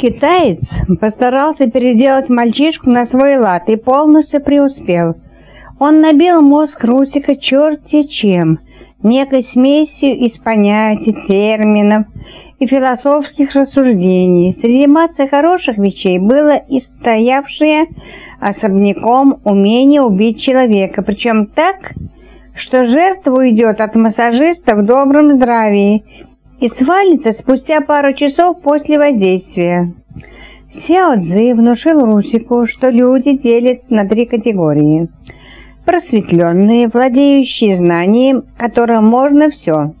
Китаец постарался переделать мальчишку на свой лад и полностью преуспел. Он набил мозг Русика черти чем, некой смесью из понятий, терминов и философских рассуждений. Среди массы хороших вещей было и стоявшее особняком умение убить человека, причем так, что жертва уйдет от массажиста в добром здравии и свалится спустя пару часов после воздействия. Сяо Цзи внушил Русику, что люди делятся на три категории. Просветленные, владеющие знанием, которым можно все.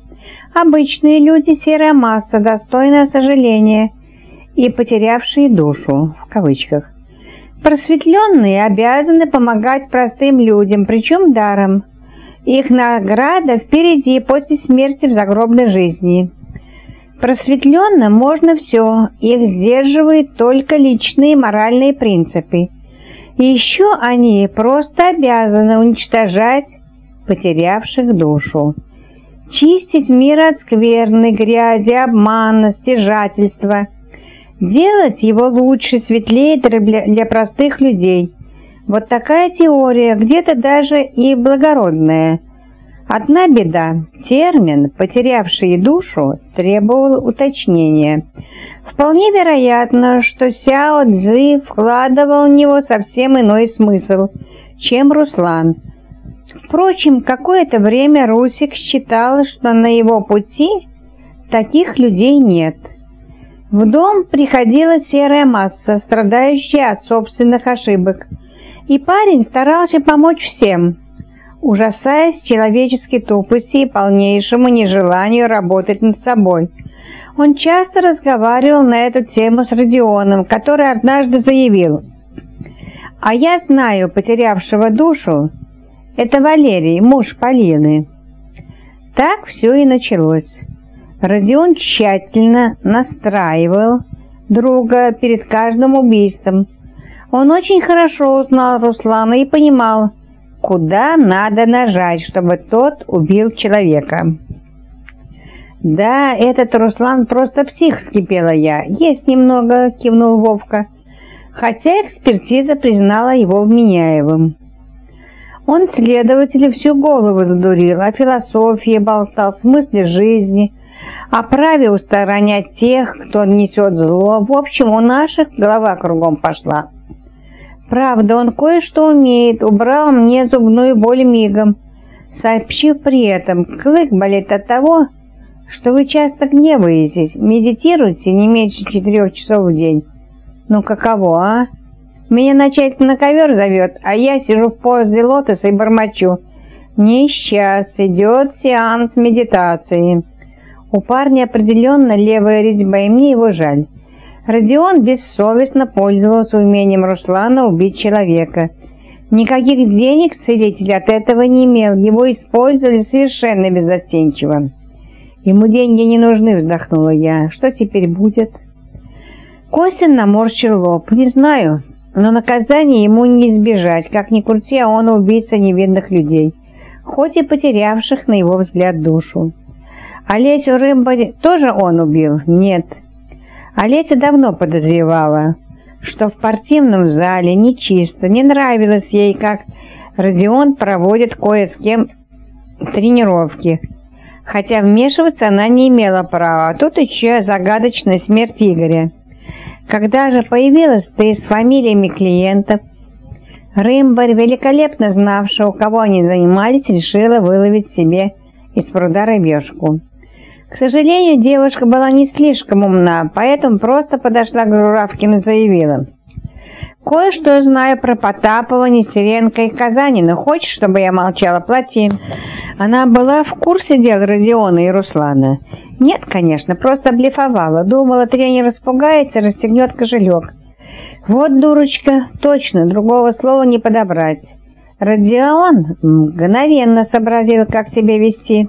Обычные люди – серая масса, достойная сожаления и потерявшие душу, в кавычках. Просветленные обязаны помогать простым людям, причем даром. Их награда впереди после смерти в загробной жизни. Просветленным можно все, их сдерживают только личные моральные принципы. Еще они просто обязаны уничтожать потерявших душу. Чистить мир от скверны, грязи, обмана, стяжательства. Делать его лучше, светлее для простых людей. Вот такая теория, где-то даже и благородная – Одна беда. Термин «потерявший душу» требовал уточнения. Вполне вероятно, что Сяо Цзы вкладывал в него совсем иной смысл, чем Руслан. Впрочем, какое-то время Русик считал, что на его пути таких людей нет. В дом приходила серая масса, страдающая от собственных ошибок, и парень старался помочь всем – ужасаясь человеческой тупости и полнейшему нежеланию работать над собой. Он часто разговаривал на эту тему с Родионом, который однажды заявил, «А я знаю потерявшего душу, это Валерий, муж Полины». Так все и началось. Родион тщательно настраивал друга перед каждым убийством. Он очень хорошо узнал Руслана и понимал, куда надо нажать, чтобы тот убил человека. «Да, этот Руслан просто псих», — вскипела я. «Есть немного», — кивнул Вовка. Хотя экспертиза признала его вменяемым. Он следователю всю голову задурил, о философии болтал, смысле жизни, о праве устранять тех, кто несет зло. В общем, у наших голова кругом пошла. Правда, он кое-что умеет, убрал мне зубную боль мигом, сообщив при этом, клык болит от того, что вы часто гневаетесь, медитируете не меньше четырех часов в день. Ну каково, а? Меня начальство на ковер зовет, а я сижу в позе лотоса и бормочу. Не сейчас, идет сеанс медитации. У парня определенно левая резьба, и мне его жаль. Родион бессовестно пользовался умением Руслана убить человека. Никаких денег целитель от этого не имел, его использовали совершенно беззастенчиво. «Ему деньги не нужны», — вздохнула я. «Что теперь будет?» Костин наморщил лоб. «Не знаю, но наказание ему не избежать. Как ни крути, а он убийца невинных людей, хоть и потерявших, на его взгляд, душу. Олесю Рымбари тоже он убил? Нет. Олеся давно подозревала, что в спортивном зале нечисто, не нравилось ей, как Родион проводит кое с кем тренировки. Хотя вмешиваться она не имела права. Тут еще загадочная смерть Игоря. Когда же появилась ты с фамилиями клиентов, Рымбарь, великолепно знавшая, у кого они занимались, решила выловить себе из пруда рыбешку. К сожалению, девушка была не слишком умна, поэтому просто подошла к Журавкину и заявила. «Кое-что знаю про Потапова, Нестеренко и Казанина. Хочешь, чтобы я молчала? Плати». Она была в курсе дел Родиона и Руслана. Нет, конечно, просто блефовала. Думала, тренер испугается, расстегнет кошелек. Вот дурочка, точно, другого слова не подобрать. Родион мгновенно сообразил, как себя вести.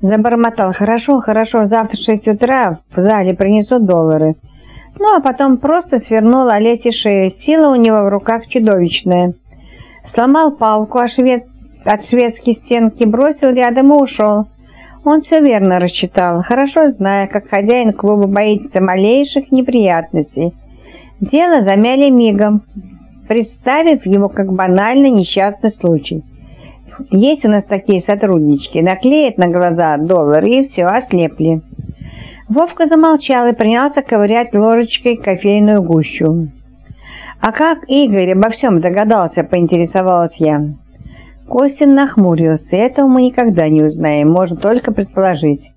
Забормотал. «Хорошо, хорошо, завтра в шесть утра в зале принесут доллары». Ну, а потом просто свернул Олесе шею. Сила у него в руках чудовищная. Сломал палку от, швед... от шведской стенки, бросил рядом и ушел. Он все верно рассчитал, хорошо зная, как хозяин клуба боится малейших неприятностей. Дело замяли мигом, представив его как банальный несчастный случай. Есть у нас такие сотруднички, наклеят на глаза доллар и все, ослепли. Вовка замолчал и принялся ковырять ложечкой кофейную гущу. «А как Игорь обо всем догадался?» – поинтересовалась я. Костин нахмурился. «Этого мы никогда не узнаем, можно только предположить».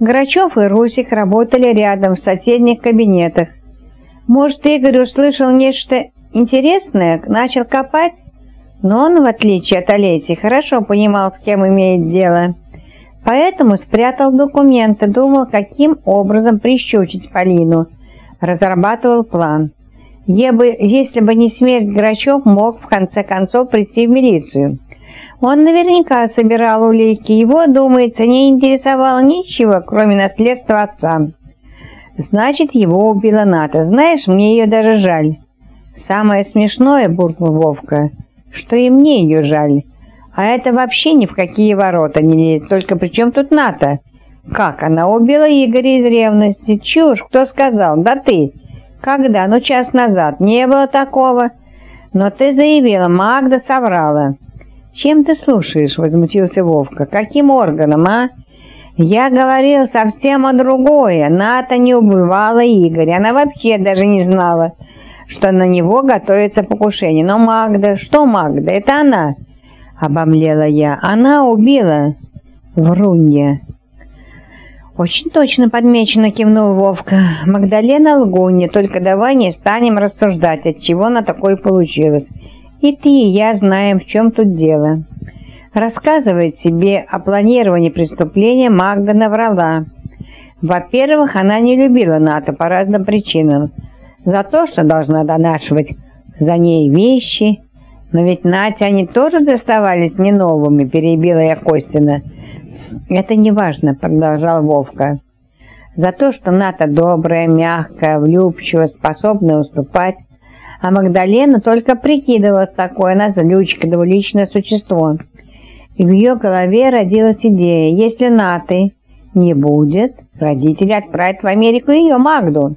Грачев и Русик работали рядом в соседних кабинетах. Может, Игорь услышал нечто интересное, начал копать? Но он, в отличие от Олеси, хорошо понимал, с кем имеет дело. Поэтому спрятал документы, думал, каким образом прищучить Полину. Разрабатывал план. Я бы, если бы не смерть Грачев, мог в конце концов прийти в милицию. Он наверняка собирал улики. Его, думается, не интересовало ничего, кроме наследства отца. Значит, его убила Ната. Знаешь, мне ее даже жаль. Самое смешное, буркнул Вовка, что и мне ее жаль. А это вообще ни в какие ворота не лезет. Только при чем тут НАТО? Как, она убила Игоря из ревности? Чушь, кто сказал? Да ты. Когда? Ну, час назад. Не было такого. Но ты заявила, Магда соврала. Чем ты слушаешь? Возмутился Вовка. Каким органом, а? Я говорил совсем о другое. Ната не убивала Игоря. Она вообще даже не знала, что на него готовится покушение. Но Магда... Что Магда? Это она. Обомлела я. Она убила. Врунья. «Очень точно подмечено», — кивнул Вовка. «Магдалена лгунья, только давай не станем рассуждать, от чего она такое получилось. И ты, и я знаем, в чем тут дело». Рассказывает себе о планировании преступления Магда наврала. Во-первых, она не любила НАТО по разным причинам. За то, что должна донашивать за ней вещи. Но ведь Нате они тоже доставались не новыми, перебила я Костина. «Это не важно», — продолжал Вовка. «За то, что Ната добрая, мягкая, влюбчивая, способная уступать, а Магдалена только прикидывалась такой, она злючка, двуличное существо». И в ее голове родилась идея, если Наты не будет, родители отправят в Америку ее Магду.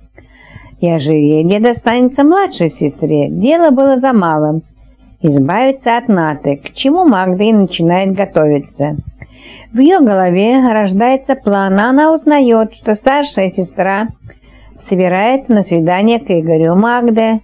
И ожерелье достанется младшей сестре. Дело было за малым. Избавиться от Наты, к чему Магда и начинает готовиться. В ее голове рождается план, она узнает, что старшая сестра собирается на свидание к Игорю. Магда